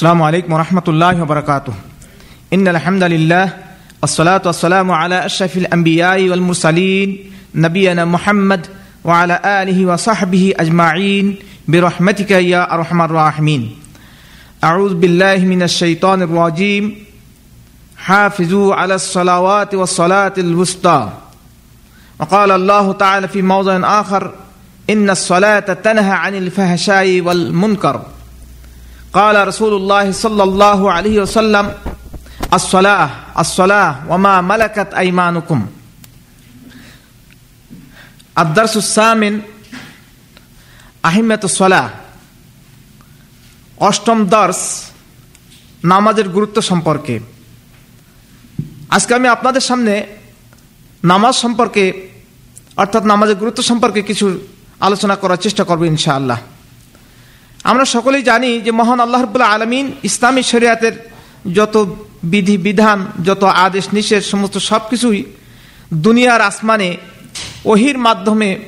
السلام عليكم ورحمة الله وبركاته. إن الحمد لله والصلاة والسلام على أشرف الأنبياء والمرسلين نبينا محمد وعلى آله وصحبه أجمعين برحمتك يا أرحم الراحمين. أعوذ بالله من الشيطان الرجيم. حافظوا على الصلوات والصلاة الوسطى. وقال الله تعالى في موضع آخر إن الصلاة تنهى عن الفحشاء والمنكر. قال رسول الله صلى الله عليه وسلم الصلاة الصلاة وما ملكت أيمانكم الدرس الثامن أهمة الصلاة অষ্টম দর্শ নামাজের গুরুত্ব সম্পর্কে আজকে আমি আপনাদের সামনে নামাজ সম্পর্কে অর্থাৎ নামাজের গুরুত্ব সম্পর্কে কিছু আলোচনা করার চেষ্টা করবো ইনশাআল্লাহ আমরা সকলেই জানি যে মহান আল্লাহ রবুল্লাহ আলমিন ইসলামী শরিয়াতের যত বিধি, বিধান, যত আদেশ, নিষেধ, সমস্ত সব কিছুই দুনিয়ার আসমানে, ওহির মাধ্যমে,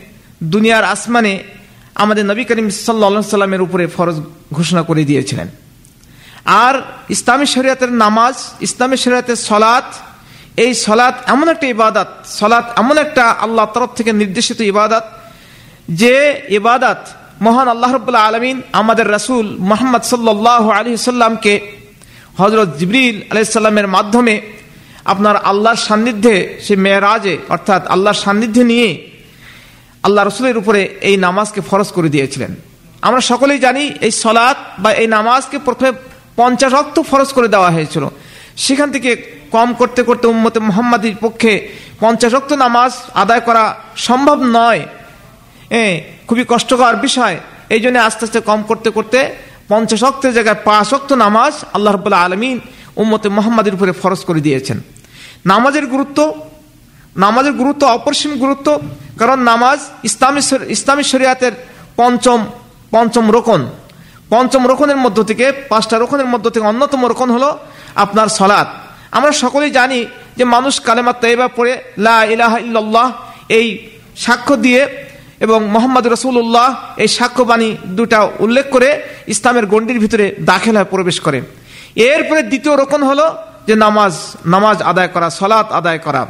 দুনিয়ার আসমানে আমাদের নবী করিম সাল্লা সাল্লামের উপরে ফরজ ঘোষণা করে দিয়েছিলেন। আর ইসলামী শরিয়াতের নামাজ, ইসলামী শরিয়াতের সলাৎ, এই সলাৎ এমন একটা ইবাদত, সলাৎ এমন একটা আল্লাহ তরফ থেকে নির্দেশিত ইবাদত, যে ইবাদত মহান আল্লাহ রবুল্লাহ আলমিন আমাদের রাসুল মোহাম্মদ সাল্লাহ আলী সাল্লামকে হজরত জিবরিল আলাইসাল্লামের মাধ্যমে আপনার আল্লাহর সান্নিধ্যে, সে মেয়েরাজে, অর্থাৎ আল্লাহর সান্নিধ্যে নিয়ে আল্লাহ রসুলের উপরে এই নামাজকে ফরজ করে দিয়েছিলেন। আমরা সকলেই জানি এই সলাৎ বা এই নামাজকে প্রথমে পঞ্চাশ অক্ত ফরজ করে দেওয়া হয়েছিল। সেখান থেকে কম করতে করতে উম্মতে মোহাম্মদীর পক্ষে পঞ্চাশ অক্ত নামাজ আদায় করা সম্ভব নয়। খুবই কষ্টকর বিষয়। এই জন্য আস্তে আস্তে কম করতে করতে পঞ্চাশ অক্তের জায়গায় পাঁচ অক্ত নামাজ আল্লাহ রবুল্লাহ আলমিন উম্মতে মোহাম্মদের উপরে ফরজ করে দিয়েছেন। নামাজের গুরুত্ব নামাজের গুরুত্ব অপরিসীম গুরুত্ব, কারণ নামাজ ইসলামী ইসলামী শরিয়াতের পঞ্চম পঞ্চম রোকন। পঞ্চম রোকনের মধ্য থেকে, পাঁচটা রোকনের মধ্য থেকে অন্যতম রোকন হলো আপনার সলাৎ। আমরা সকলেই জানি যে মানুষ কালেমা তৈবা পড়ে লা ইলাহা ইল্লাল্লাহ এই সাক্ষ্য দিয়ে এবং মোহাম্মদ রসুল্লাহ এই সাক্ষ্যবাণী দুটা উল্লেখ করে ইসলামের গণ্ডির ভিতরে দাখিল হয়ে প্রবেশ করে। এরপরে দ্বিতীয় রোকন হলো যে নামাজ নামাজ আদায় করা সলাৎ আদায় করা,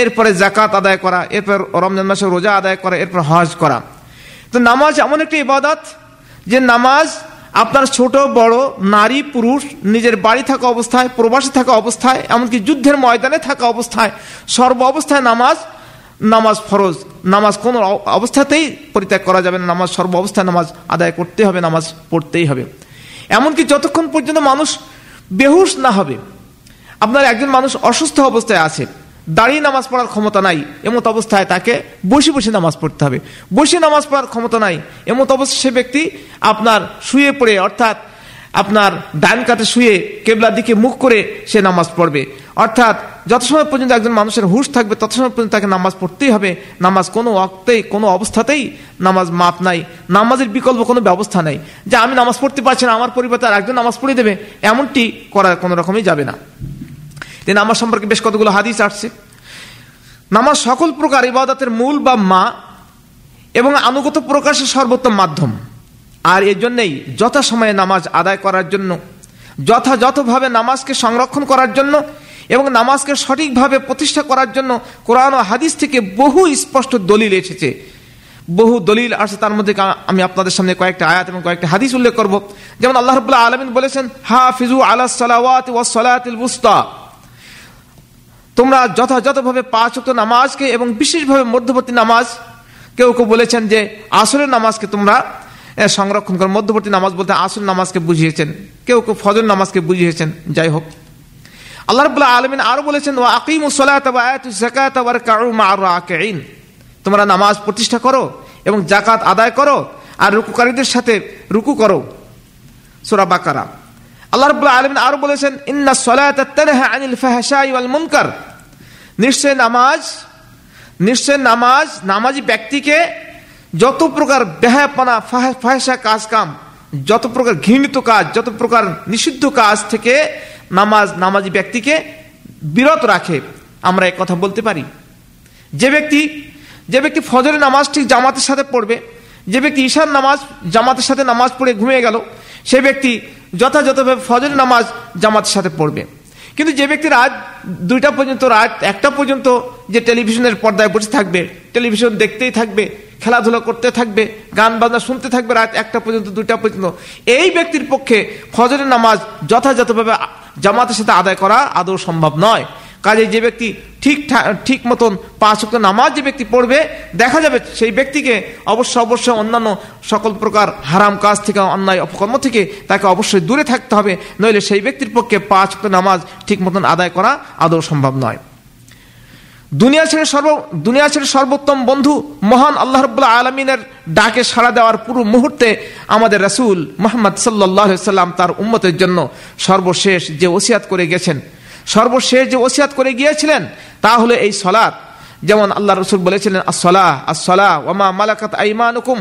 এরপরে জাকাত আদায় করা, এরপর রমজান মাসে রোজা আদায় করা, এরপর হজ করা। তো নামাজ এমন একটি ইবাদত যে নামাজ আপনার ছোট, বড়, নারী, পুরুষ, নিজের বাড়ি থাকা অবস্থায়, প্রবাসী থাকা অবস্থায়, এমনকি যুদ্ধের ময়দানে থাকা অবস্থায়, সর্ব অবস্থায় নামাজ নামাজ ফরজ, নামাজ কোনো অবস্থাতেই পরিত্যাগ করা যাবে না। নামাজ সর্ব অবস্থায় নামাজ আদায় করতে হবে, নামাজ পড়তেই হবে। এমনকি যতক্ষণ পর্যন্ত মানুষ বেহুশ না হবে, আপনার একজন মানুষ অসুস্থ অবস্থায় আছে, দাঁড়িয়ে নামাজ পড়ার ক্ষমতা নাই, এমত অবস্থায় তাকে বসে বসে নামাজ পড়তে হবে। বসে নামাজ পড়ার ক্ষমতা নাই, এমত অবস্থায় সে ব্যক্তি আপনার শুয়ে পড়ে, অর্থাৎ আপনার ডান কাতে শুয়ে কেবলার দিকে মুখ করে সে নামাজ পড়বে। অর্থাৎ যত সময় পর্যন্ত একজন মানুষের হুশ থাকবে তত সময় পর্যন্ত তাকে নামাজ পড়তেই হবে। নামাজ কোনো অক্তেই কোনো অবস্থাতেই নামাজ মাপ নাই। নামাজের বিকল্প কোনো ব্যবস্থা নাই। যে আমি নামাজ পড়তে পারছি না, আমার পরিবর্তে আর একজন নামাজ পড়ে দেবে, এমনটি করা কোনো রকমই যাবে না। তিনি নামাজ সম্পর্কে বেশ কতগুলো হাদিস আসছে। নামাজ সকল প্রকার ইবাদতের মূল বা মা এবং আনুগত প্রকাশের সর্বোত্তম মাধ্যম। আর এর জন্যেই যথাসময়ে নামাজ আদায় করার জন্য, যথাযথভাবে নামাজকে সংরক্ষণ করার জন্য এবং নামাজকে সঠিকভাবে প্রতিষ্ঠা করার জন্য কোরআন ও হাদিস থেকে বহু স্পষ্ট দলিল এসেছে। বহু দলিল আসে তার মধ্যে আমি আপনাদের সামনে কয়েকটা আয়াত এবং কয়েকটা হাদিস উল্লেখ করব। যেমন আল্লাহ রবুল্লাহ আলমিন বলেছেন, হাফিজু আল্লাহ সালাওয়াত ওয়াসালাতিল বুস্তা তোমরা যথাযথভাবে পাঁচ নামাজকে এবং বিশেষভাবে মধ্যবর্তী নামাজ, কেউ কেউ বলেছেন যে আসরের নামাজকে তোমরা সংরক্ষণ করো। মধ্যবর্তী নামাজ বলতে আসর নামাজকে বুঝিয়েছেন। কেউ কেউ ফজর নামাজকে বুঝিয়েছেন। যাই হোক। আল্লাহ রবুল্লাহ আলমিন আরও বলেছেন ও আকিম তোমরা নামাজ প্রতিষ্ঠা করো এবং জাকাত আদায় করো আর রুকুকারীদের সাথে রুকু করো। সোরা বাকারা। আল্লাহ রবুল্লাহ আলমিন আরও বলেছেন, ইন্না আনিল ওয়াল মুনকার। নিশ্চয় নামাজ নিশ্চয় নামাজ, নামাজি ব্যক্তিকে যত প্রকার বেহায়াপনা ফাহেসা কাজ কাম যত প্রকার ঘৃণিত কাজ, যত প্রকার নিষিদ্ধ কাজ থেকে নামাজ, নামাজি ব্যক্তিকে বিরত রাখে, আমরা এক কথা বলতে পারি। যে ব্যক্তি যে ব্যক্তি ফজরের নামাজ ঠিক জামাতের সাথে পড়বে, যে ব্যক্তি ঈশার নামাজ জামাতের সাথে নামাজ পড়ে ঘুমিয়ে গেল, সে ব্যক্তি যথাযথভাবে ফজর নামাজ জামাতের সাথে পড়বে। কিন্তু যে ব্যক্তি রাত দুইটা পর্যন্ত, রাত একটা পর্যন্ত যে টেলিভিশনের পর্দায় বসে থাকবে, টেলিভিশন দেখতেই থাকবে খেলাধুলা করতে থাকবে, গান বাজনা শুনতে থাকবে রাত একটা পর্যন্ত, দুইটা পর্যন্ত। এই ব্যক্তির পক্ষে ফজরের নামাজ যথাযথভাবে জামাতের সাথে আদায় করা আদৌ সম্ভব নয়। কাজে যে ব্যক্তি ঠিক ঠিক মতন পাঁচ শক্ত নামাজ যে ব্যক্তি পড়বে, দেখা যাবে সেই ব্যক্তিকে অবশ্য অবশ্যই অন্যান্য সকল প্রকার হারাম কাজ থেকে, অন্যায় অপকর্ম থেকে তাকে অবশ্যই দূরে থাকতে হবে, নইলে সেই ব্যক্তির পক্ষে পাঁচ অক্ট নামাজ ঠিক মতন আদায় করা আদৌ সম্ভব নয়। দুনিয়া ছেড়ে সর্ব, দুনিয়া ছেড়ে সর্বোত্তম বন্ধু মহান আল্লাহ রব্লা আলমিনের ডাকে সাড়া দেওয়ার পুরো মুহূর্তে আমাদের রাসুল মোহাম্মদ সাল্লাহ সাল্লাম তার উম্মতের জন্য সর্বশেষ যে ওসিয়াত করে গেছেন, সর্বশেষ যে ওসিয়াত করে গিয়েছিলেন তা হলো এই সলাৎ। যেমন আল্লাহ রসুল বলেছিলেন আসলাহ আসলাহ ওমা মালাকাত আইমানুকুম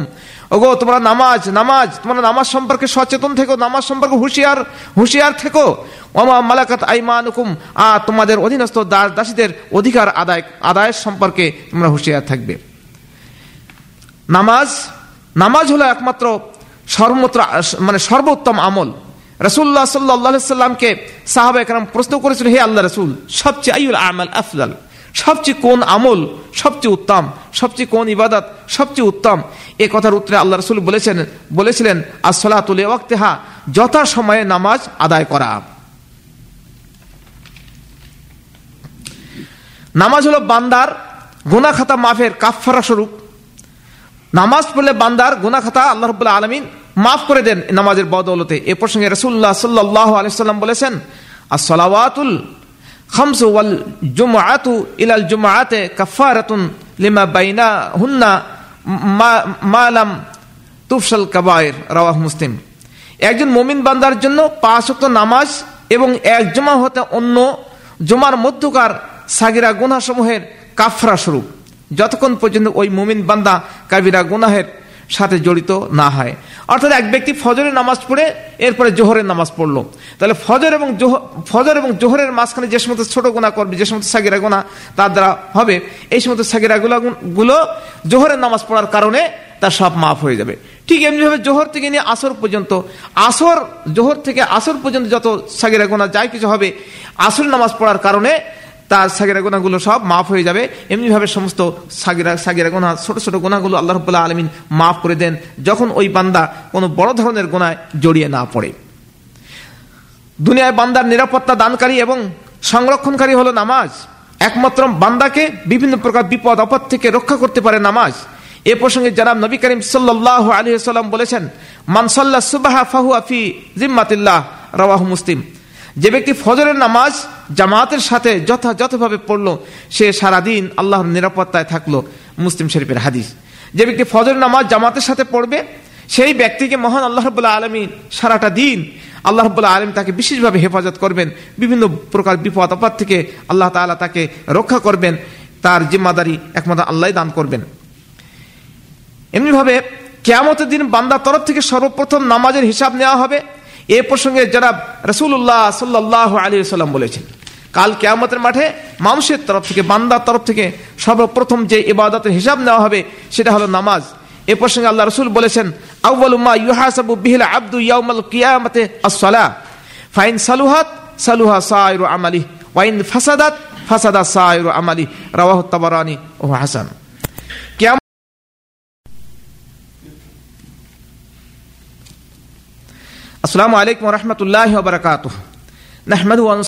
ওগো, তোমরা নামাজ নামাজ, তোমরা নামাজ সম্পর্কে সচেতন থেকো, নামাজ সম্পর্কে হুঁশিয়ার হুঁশিয়ার থেকো। ওমা মালাকাত আইমানুকুম, আ, তোমাদের অধীনস্থ দাস, দাসীদের অধিকার আদায়, আদায়ের সম্পর্কে তোমরা হুঁশিয়ার থাকবে। নামাজ নামাজ হলো একমাত্র সর্বত্র মানে সর্বোত্তম আমল। রসুল্লাহ সাল্লাহ সাল্লামকে সাহাবা একরাম প্রশ্ন করেছিল, হে আল্লাহ রসুল, সবচেয়ে আইউল আমাল আফজাল সবচেয়ে কোন আমল সবচেয়ে উত্তম, সবচেয়ে কোন ইবাদত সবচেয়ে উত্তম? এ কথার উত্তরে আল্লাহ রসুল বলেছেন, বলেছিলেন আসলাতুল ওয়াক্তেহা যথা সময়ে নামাজ আদায় করা। নামাজ হলো বান্দার গোনা খাতা মাফের কাফারা স্বরূপ। নামাজ পড়লে বান্দার গোনা খাতা আল্লাহ রবুল্লাহ আলমিন মাফ করে দেন নামাজের বদৌলতে। এ প্রসঙ্গে রসুল্লাহ সাল্লাহ আলিয়াল্লাম বলেছেন আর আসলাওয়াতুল খামস ওয়াল জুমআতু ইলাল জুমআতে কাফারাতুন লিমা বাইনা হুন্না মালাম তুফসাল কাবায়ের, রাওয়াহ মুসলিম। একজন মুমিন বান্দার জন্য পাঁচ ওয়াক্ত নামাজ এবং এক জমা হতে অন্য জমার মধ্যকার সাগিরা গুনাসমূহের কাফরা স্বরূপ। যতক্ষণ পর্যন্ত ওই মুমিন বান্দা কাবিরা গুনাহের সাথে জড়িত না হয়। অর্থাৎ এক ব্যক্তি ফজরের নামাজ পড়ে, এরপরে জোহরের নামাজ পড়ল। তাহলে ফজর এবং ফজর এবং জোহরের মাঝখানে যে সমস্ত ছোট গোনা করবে, যে সমস্ত সাগিরা গোনা তার দ্বারা হবে, এই সমস্ত সাগিরা গুলো জোহরের নামাজ পড়ার কারণে তার সব মাফ হয়ে যাবে। ঠিক এমনিভাবে জোহর থেকে নিয়ে আসর পর্যন্ত, আসর জোহর থেকে আসর পর্যন্ত যত সাগিরা গোনা যাই কিছু হবে আসর নামাজ পড়ার কারণে তার সাগিরা গোনাগুলো সব মাফ হয়ে যাবে। এমনিভাবে সমস্ত সাগিরা সাগিরা গোনা ছোট ছোট গোনাগুলো আল্লাহ রব্বুল্লাহ আলমিন মাফ করে দেন যখন ওই বান্দা কোনো বড় ধরনের গোনায় জড়িয়ে না পড়ে। দুনিয়ায় বান্দার নিরাপত্তা দানকারী এবং সংরক্ষণকারী হলো নামাজ। একমাত্র বান্দাকে বিভিন্ন প্রকার বিপদ, আপদ থেকে রক্ষা করতে পারে নামাজ। এ প্রসঙ্গে জানাব নবী করিম সাল্লাহ আলী সাল্লাম বলেছেন মানসাল্লাহ সুবাহা ফাহু আফি জিম্মাতিল্লাহ রওয়াহ মুসলিম। যে ব্যক্তি ফজরের নামাজ জামাতের সাথে যথাযথভাবে পড়ল, সে সারাদিন আল্লাহর নিরাপত্তায় থাকল, মুসলিম শরীফের হাদিস। যে ব্যক্তি ফজরের নামাজ জামাতের সাথে পড়বে, সেই ব্যক্তিকে মহান আল্লাহ রবুল্লাহ আলমী সারাটা দিন আল্লাহ রবুল্লাহ আলম তাকে বিশেষভাবে হেফাজত করবেন, বিভিন্ন প্রকার বিপদ আপদ থেকে আল্লাহ তালা তাকে রক্ষা করবেন, তার জিম্মাদারি একমাত্র আল্লাহ দান করবেন। এমনিভাবে কেয়ামতের দিন বান্দার তরফ থেকে সর্বপ্রথম নামাজের হিসাব নেওয়া হবে। এ প্রসঙ্গে যারা রসুল্লাহ সাল্লাহ আলী সাল্লাম বলেছেন, কাল কেয়ামতের মাঠে মানুষের তরফ থেকে, বান্দার তরফ থেকে সর্বপ্রথম যে ইবাদতের হিসাব নেওয়া হবে, সেটা হলো নামাজ। এ প্রসঙ্গে আল্লাহ রসুল বলেছেন আউ্বালুম্মা ইউহাসাবু বিহিল আব্দু ইয়াউমাল কিয়ামতে আসসালা ফাইন সালুহাত, সালুহা সায়রু আমালি ওয়াইন ফাসাদাত, ফাসাদা সায়রু আমালি রাওয়াহ তাবারানি ও হাসান। السلام عليكم ورحمة الله وبركاته. نحمده